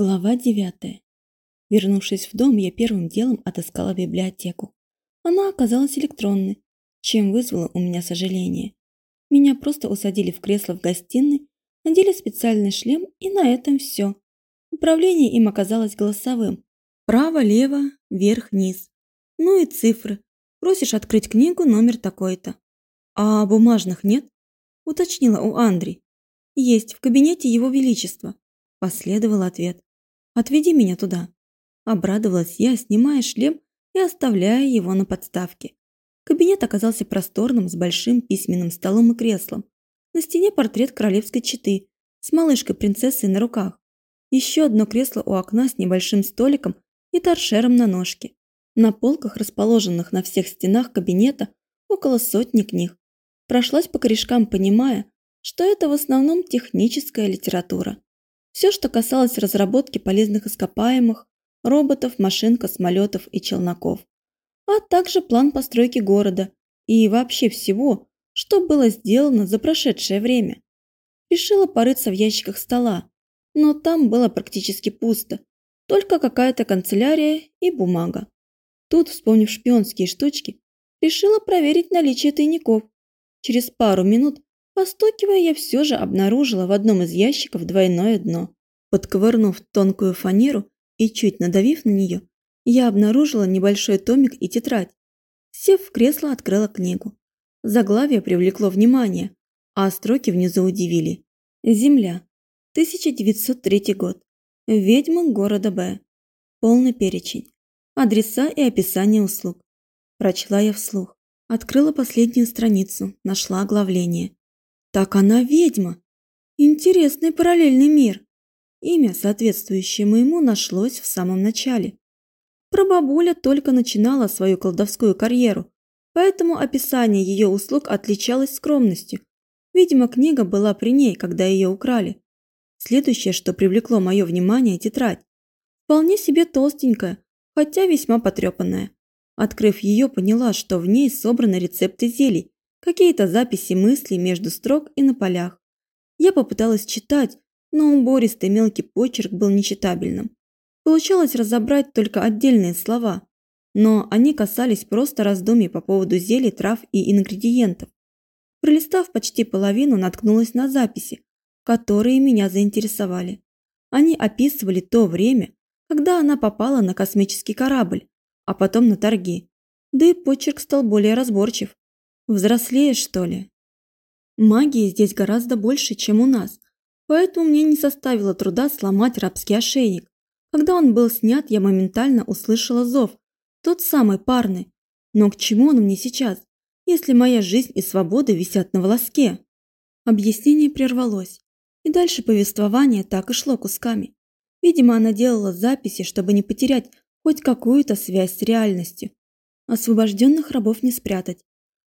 Глава девятая. Вернувшись в дом, я первым делом отыскала библиотеку. Она оказалась электронной, чем вызвало у меня сожаление. Меня просто усадили в кресло в гостиной, надели специальный шлем, и на этом все. Управление им оказалось голосовым. Право, лево, вверх, низ. Ну и цифры. Просишь открыть книгу, номер такой-то. А бумажных нет? Уточнила у Андри. Есть, в кабинете его величества. Последовал ответ. Отведи меня туда. Обрадовалась я, снимая шлем и оставляя его на подставке. Кабинет оказался просторным, с большим письменным столом и креслом. На стене портрет королевской четы с малышкой-принцессой на руках. Еще одно кресло у окна с небольшим столиком и торшером на ножке. На полках, расположенных на всех стенах кабинета, около сотни книг. Прошлась по корешкам, понимая, что это в основном техническая литература. Все, что касалось разработки полезных ископаемых, роботов, машин, космолетов и челноков. А также план постройки города и вообще всего, что было сделано за прошедшее время. Решила порыться в ящиках стола, но там было практически пусто, только какая-то канцелярия и бумага. Тут, вспомнив шпионские штучки, решила проверить наличие тайников. Через пару минут Постукивая, я все же обнаружила в одном из ящиков двойное дно. Подковырнув тонкую фанеру и чуть надавив на нее, я обнаружила небольшой томик и тетрадь. Сев в кресло, открыла книгу. Заглавие привлекло внимание, а строки внизу удивили. Земля. 1903 год. Ведьмы города Б. Полный перечень. Адреса и описание услуг. Прочла я вслух. Открыла последнюю страницу, нашла оглавление. Так она ведьма. Интересный параллельный мир. Имя, соответствующее моему, нашлось в самом начале. Прабабуля только начинала свою колдовскую карьеру, поэтому описание ее услуг отличалось скромностью. Видимо, книга была при ней, когда ее украли. Следующее, что привлекло мое внимание – тетрадь. Вполне себе толстенькая, хотя весьма потрепанная. Открыв ее, поняла, что в ней собраны рецепты зелий, какие-то записи мыслей между строк и на полях. Я попыталась читать, но убористый мелкий почерк был нечитабельным. Получалось разобрать только отдельные слова, но они касались просто раздумий по поводу зелий, трав и ингредиентов. Пролистав почти половину, наткнулась на записи, которые меня заинтересовали. Они описывали то время, когда она попала на космический корабль, а потом на торги. Да и почерк стал более разборчив. Взрослеешь, что ли? Магии здесь гораздо больше, чем у нас, поэтому мне не составило труда сломать рабский ошейник. Когда он был снят, я моментально услышала зов, тот самый парный. Но к чему он мне сейчас, если моя жизнь и свобода висят на волоске? Объяснение прервалось, и дальше повествование так и шло кусками. Видимо, она делала записи, чтобы не потерять хоть какую-то связь с реальностью. Освобожденных рабов не спрятать,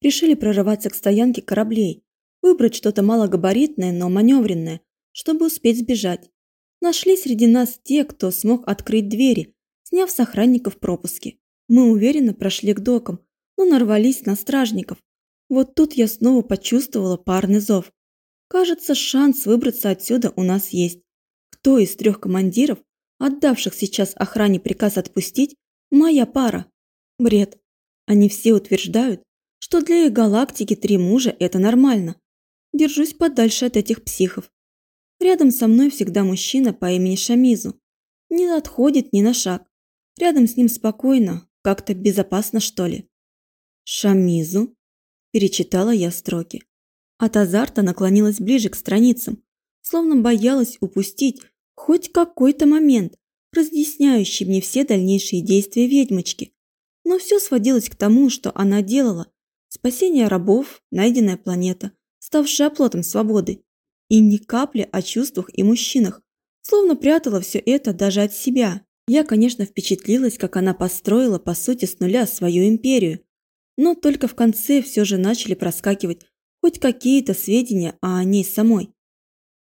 решили прорываться к стоянке кораблей, выбрать что-то малогабаритное, но маневренное, чтобы успеть сбежать. Нашли среди нас те, кто смог открыть двери, сняв с охранников пропуски. Мы уверенно прошли к докам, но нарвались на стражников. Вот тут я снова почувствовала парный зов. Кажется, шанс выбраться отсюда у нас есть. Кто из трех командиров, отдавших сейчас охране приказ отпустить, моя пара? Бред. Они все утверждают, что для их галактики три мужа – это нормально. Держусь подальше от этих психов. Рядом со мной всегда мужчина по имени Шамизу. Не отходит ни на шаг. Рядом с ним спокойно, как-то безопасно, что ли. «Шамизу?» – перечитала я строки. От азарта наклонилась ближе к страницам, словно боялась упустить хоть какой-то момент, разъясняющий мне все дальнейшие действия ведьмочки. Но все сводилось к тому, что она делала, Спасение рабов, найденная планета, ставшая оплотом свободы. И ни капли о чувствах и мужчинах, словно прятала все это даже от себя. Я, конечно, впечатлилась, как она построила, по сути, с нуля свою империю. Но только в конце все же начали проскакивать хоть какие-то сведения о ней самой.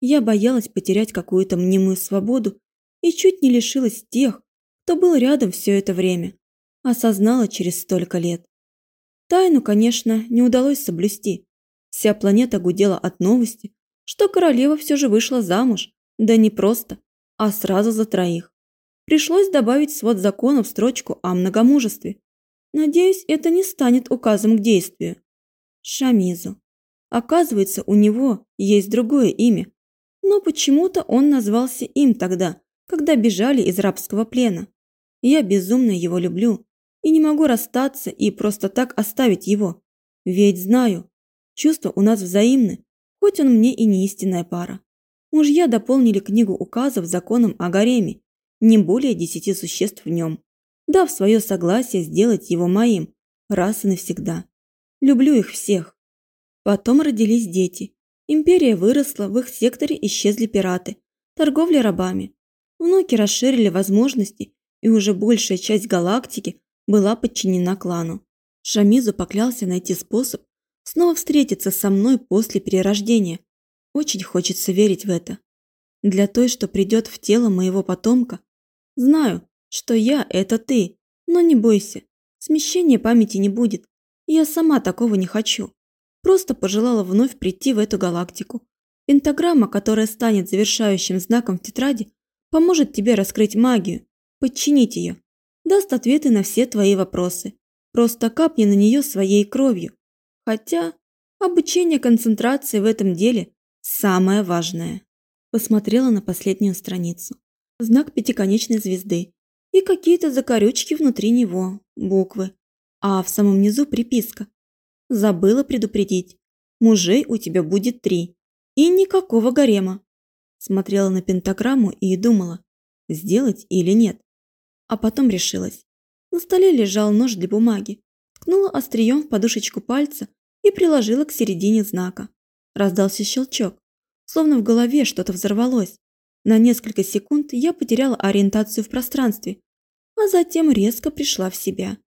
Я боялась потерять какую-то мнимую свободу и чуть не лишилась тех, кто был рядом все это время. Осознала через столько лет. Тайну, конечно, не удалось соблюсти. Вся планета гудела от новости, что королева все же вышла замуж. Да не просто. а сразу за троих. Пришлось добавить в свод законов строчку о многомужестве. Надеюсь, это не станет указом к действию. Шамизу. Оказывается, у него есть другое имя. Но почему-то он назвался им тогда, когда бежали из рабского плена. Я безумно его люблю и не могу расстаться и просто так оставить его. Ведь знаю, чувства у нас взаимны, хоть он мне и не истинная пара. Мужья дополнили книгу указов законом о гареме, не более десяти существ в нем, дав свое согласие сделать его моим, раз и навсегда. Люблю их всех. Потом родились дети. Империя выросла, в их секторе исчезли пираты, торговля рабами. Внуки расширили возможности, и уже большая часть галактики была подчинена клану. Шамизу поклялся найти способ снова встретиться со мной после перерождения. Очень хочется верить в это. Для той, что придет в тело моего потомка, знаю, что я – это ты, но не бойся, смещения памяти не будет. Я сама такого не хочу. Просто пожелала вновь прийти в эту галактику. Пентаграмма, которая станет завершающим знаком в тетради, поможет тебе раскрыть магию, подчинить ее, даст ответы на все твои вопросы. Просто капни на нее своей кровью. Хотя обучение концентрации в этом деле самое важное. Посмотрела на последнюю страницу. Знак пятиконечной звезды и какие-то закорючки внутри него, буквы. А в самом низу приписка. Забыла предупредить. Мужей у тебя будет три. И никакого гарема. Смотрела на пентаграмму и думала, сделать или нет. А потом решилась. На столе лежал нож для бумаги. Ткнула острием в подушечку пальца и приложила к середине знака. Раздался щелчок, словно в голове что-то взорвалось. На несколько секунд я потеряла ориентацию в пространстве, а затем резко пришла в себя.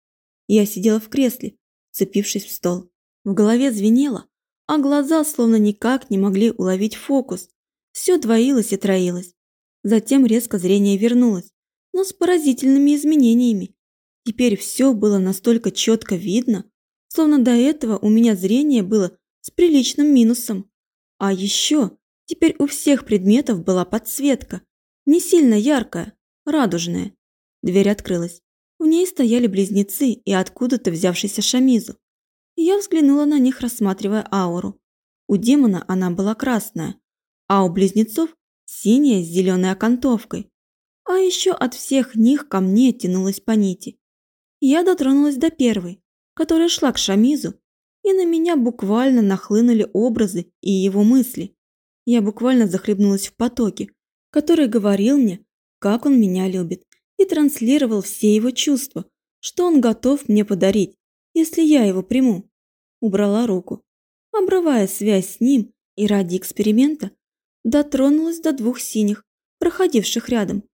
Я сидела в кресле, цепившись в стол. В голове звенело, а глаза словно никак не могли уловить фокус. Все двоилось и троилось. Затем резко зрение вернулось, но с поразительными изменениями. Теперь все было настолько четко видно, словно до этого у меня зрение было с приличным минусом. А еще теперь у всех предметов была подсветка, не сильно яркая, радужная. Дверь открылась. В ней стояли близнецы и откуда-то взявшийся шамизу. Я взглянула на них, рассматривая ауру. У демона она была красная, а у близнецов синяя с зеленой окантовкой. А еще от всех них ко мне тянулась по нити. Я дотронулась до первой, которая шла к Шамизу, и на меня буквально нахлынули образы и его мысли. Я буквально захлебнулась в потоке, который говорил мне, как он меня любит, и транслировал все его чувства, что он готов мне подарить, если я его приму. Убрала руку, обрывая связь с ним и ради эксперимента дотронулась до двух синих, проходивших рядом.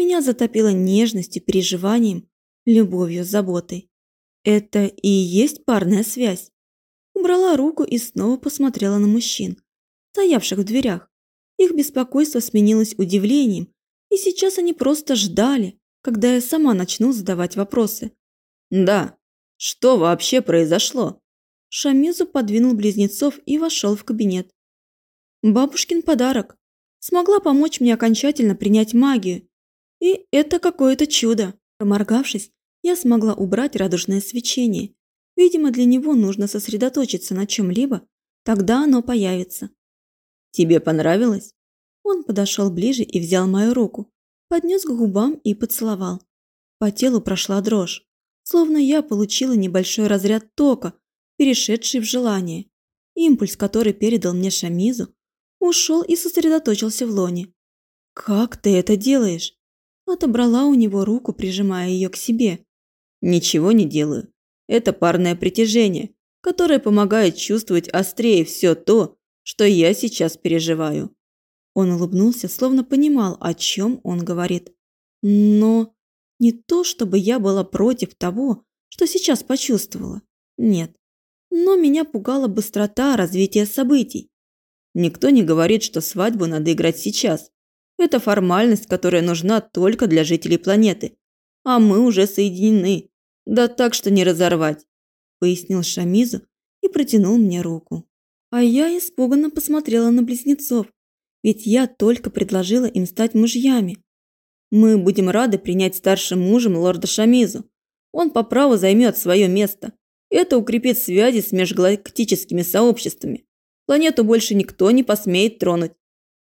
Меня затопило нежностью, переживанием, любовью, заботой. Это и есть парная связь. Убрала руку и снова посмотрела на мужчин, стоявших в дверях. Их беспокойство сменилось удивлением, и сейчас они просто ждали, когда я сама начну задавать вопросы. «Да, что вообще произошло?» Шамизу подвинул близнецов и вошел в кабинет. Бабушкин подарок. Смогла помочь мне окончательно принять магию. И это какое-то чудо. Проморгавшись, я смогла убрать радужное свечение. Видимо, для него нужно сосредоточиться на чем-либо, тогда оно появится. «Тебе понравилось?» Он подошел ближе и взял мою руку, поднес к губам и поцеловал. По телу прошла дрожь, словно я получила небольшой разряд тока, перешедший в желание. Импульс, который передал мне Шамизу, ушел и сосредоточился в лоне. «Как ты это делаешь?» Отобрала у него руку, прижимая ее к себе. «Ничего не делаю. Это парное притяжение, которое помогает чувствовать острее все то, что я сейчас переживаю». Он улыбнулся, словно понимал, о чем он говорит. Но не то, чтобы я была против того, что сейчас почувствовала. Нет. Но меня пугала быстрота развития событий. Никто не говорит, что свадьбу надо играть сейчас. Это формальность, которая нужна только для жителей планеты. А мы уже соединены. Да так, что не разорвать», – пояснил Шамизу и протянул мне руку. А я испуганно посмотрела на близнецов. Ведь я только предложила им стать мужьями. Мы будем рады принять старшим мужем лорда Шамизу. Он по праву займет свое место. Это укрепит связи с межгалактическими сообществами. Планету больше никто не посмеет тронуть.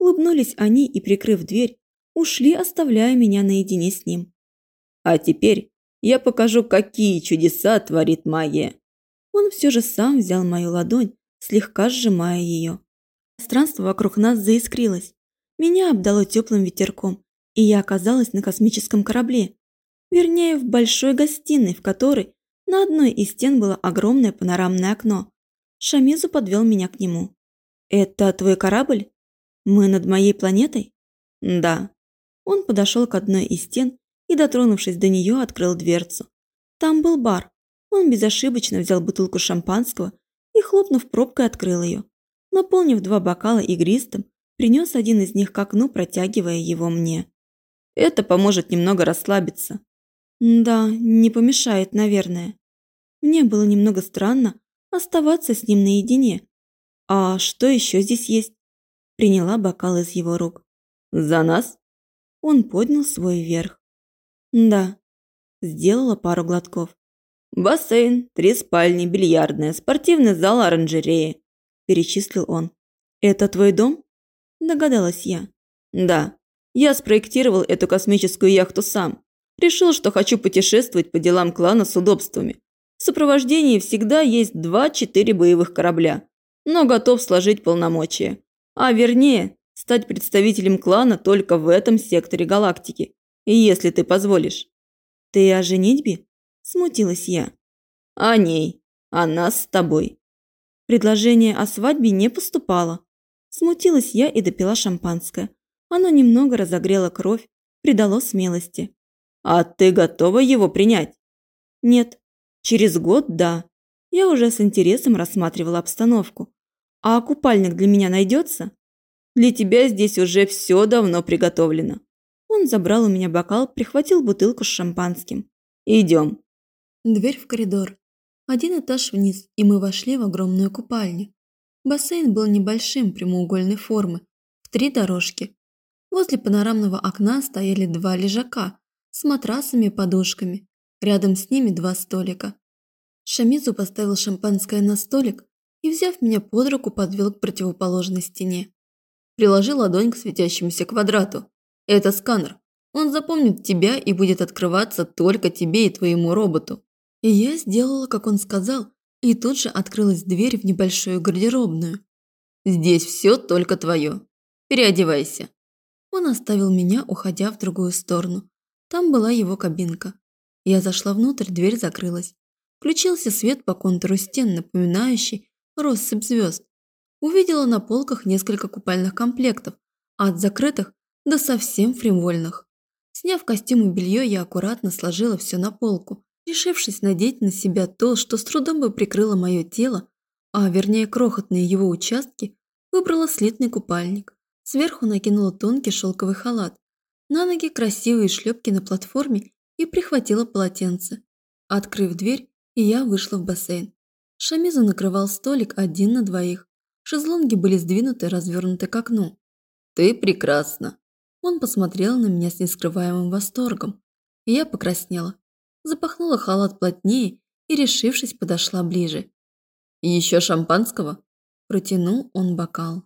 Улыбнулись они и, прикрыв дверь, ушли, оставляя меня наедине с ним. А теперь я покажу, какие чудеса творит магия. Он все же сам взял мою ладонь, слегка сжимая ее. Пространство вокруг нас заискрилось. Меня обдало теплым ветерком, и я оказалась на космическом корабле. Вернее, в большой гостиной, в которой на одной из стен было огромное панорамное окно. Шамизу подвел меня к нему. «Это твой корабль? Мы над моей планетой?» «Да». Он подошел к одной из стен и, дотронувшись до нее, открыл дверцу. Там был бар. Он безошибочно взял бутылку шампанского и, хлопнув пробкой, открыл ее. Наполнив два бокала игристым, принес один из них к окну, протягивая его мне. Это поможет немного расслабиться. Да, не помешает, наверное. Мне было немного странно оставаться с ним наедине. А что еще здесь есть? Приняла бокал из его рук. За нас? Он поднял свой вверх. Да. Сделала пару глотков. Бассейн, три спальни, бильярдная, спортивный зал, оранжерея. Перечислил он. Это твой дом? Догадалась я. Да. Я спроектировал эту космическую яхту сам. Решил, что хочу путешествовать по делам клана с удобствами. В сопровождении всегда есть два-четыре боевых корабля, но готов сложить полномочия. А вернее, стать представителем клана только в этом секторе галактики, если ты позволишь. Ты о женитьбе? Смутилась я. О ней, о нас с тобой. Предложение о свадьбе не поступало. Смутилась я и допила шампанское. Оно немного разогрело кровь, придало смелости. «А ты готова его принять?» «Нет. Через год – да. Я уже с интересом рассматривала обстановку. А купальник для меня найдется?» «Для тебя здесь уже все давно приготовлено». Он забрал у меня бокал, прихватил бутылку с шампанским. «Идем». Дверь в коридор. Один этаж вниз, и мы вошли в огромную купальню. Бассейн был небольшим, прямоугольной формы, в три дорожки. Возле панорамного окна стояли два лежака с матрасами и подушками. Рядом с ними два столика. Шамизу поставил шампанское на столик и, взяв меня под руку, подвел к противоположной стене. Приложил ладонь к светящемуся квадрату. «Это сканер. Он запомнит тебя и будет открываться только тебе и твоему роботу». И я сделала, как он сказал, и тут же открылась дверь в небольшую гардеробную. «Здесь все только твое. Переодевайся». Он оставил меня, уходя в другую сторону. Там была его кабинка. Я зашла внутрь, дверь закрылась. Включился свет по контуру стен, напоминающий россыпь звезд. Увидела на полках несколько купальных комплектов, от закрытых до совсем фривольных. Сняв костюм и белье, я аккуратно сложила все на полку, решившись надеть на себя то, что с трудом бы прикрыло мое тело, а вернее крохотные его участки, выбрала слитный купальник. Сверху накинула тонкий шелковый халат. На ноги красивые шлепки на платформе и прихватила полотенце. Открыв дверь, я вышла в бассейн. Шамизу накрывал столик один на двоих. Шезлонги были сдвинуты, развернуты к окну. «Ты прекрасна!» Он посмотрел на меня с нескрываемым восторгом. Я покраснела. Запахнула халат плотнее и, решившись, подошла ближе. «Еще шампанского?» Протянул он бокал.